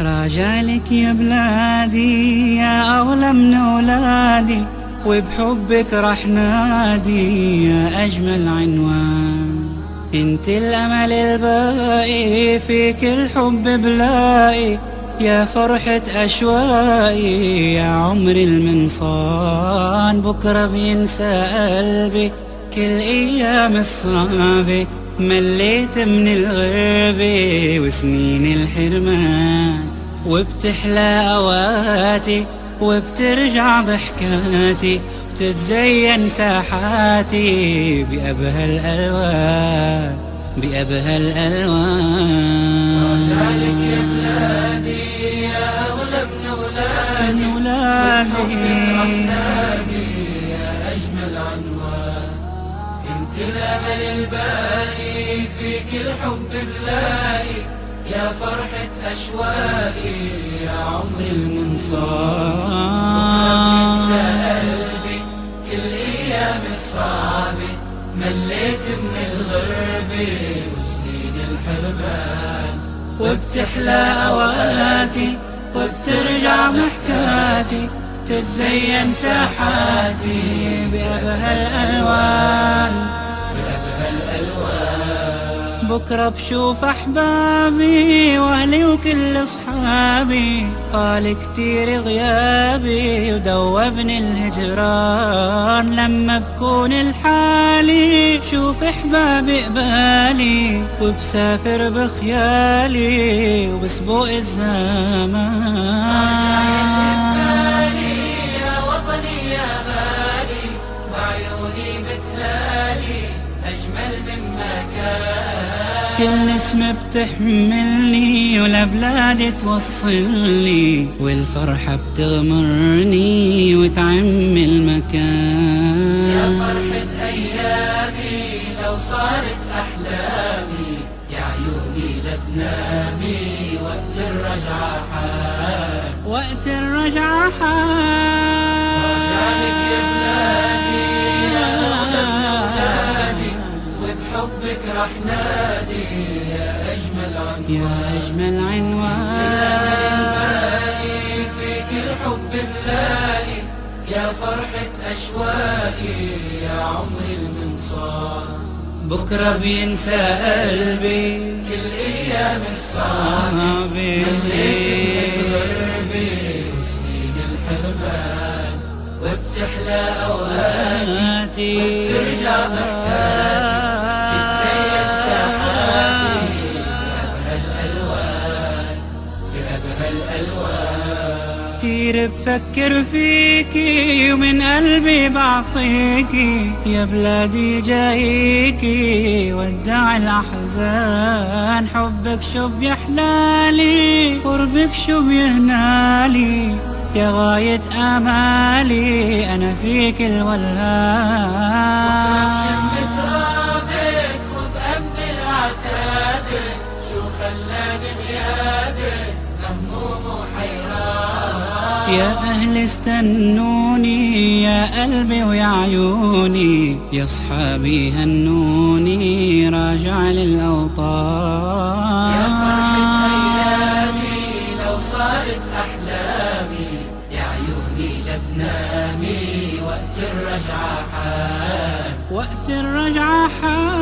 راجعلك يا بلادي يا أغلى من أولادي وبحبك رح نادي يا أجمل عنوان. انت الأمل الباقي فيك الحب بلاقي يا فرحة أشوائي يا عمر المنصان. بكرة بينسى قلبي كل أيام الصعبة. مليت من الغربة وسنين الحرمان وبتحلى أوقاتي وبترجع ضحكاتي وتتزين ساحاتي بأبهى الألوان بأبهى الألوان. رجعلك يا بلادي يا أغلى من أولادي من ولادي. نادي يا أجمل عنوان. الأمل الباقي فيك الحب بلاقي يا فرحة أشواقي يا عمر ينسى المنصار قلبي كل أيام الصعبة مليت من الغربة وسنين الحرمان وبتحلى أوقاتي وبترجع ضحكاتي تتزين ساحاتي بأبهى الألوان. بأبهى الألوان بكرة بشوف أحبابي وأهلي وكل أصحابي. طال كتير غيابي ودوبني الهجران. لما بكون الحالي شوف أحبابي قبالي وبسافر بخيالي وبسبوق الزمان. كل نسمة بتحملني ولبلادي توصلني والفرحة بتغمرني وتعم يا المكان فرحة أيامي لو صارت أحلامي يا عيوني لا تنامي وقت الرجعة حال وقت الرجعة رجعلك يا بلادي وبحبك رح نادي يا أجمل عنوان. يا أجمل عنوان. فيك الحب بلاقي يا فرحة أشواقي يا عمر المنصار بكرة بينسى قلبي. كل أيام الصعب صعبي غربي وسنين الحرمان. وبتحلى أوقاتي. ترجع كتير بفكر فيكي ومن قلبي بعطيكي يا بلادي جايكي ودع الأحزان. حبك شو بيحلالي قربك شو بيهنالي يا غاية آمالي أنا فيك الولهان. يا أهل استنوني يا قلبي ويا عيوني يا صحابي هنوني راجع يا فرحة للأوطان أيامي لو صارت أحلامي يا عيوني لا تنامي وقت الرجعة حال وقت الرجعة رجعلك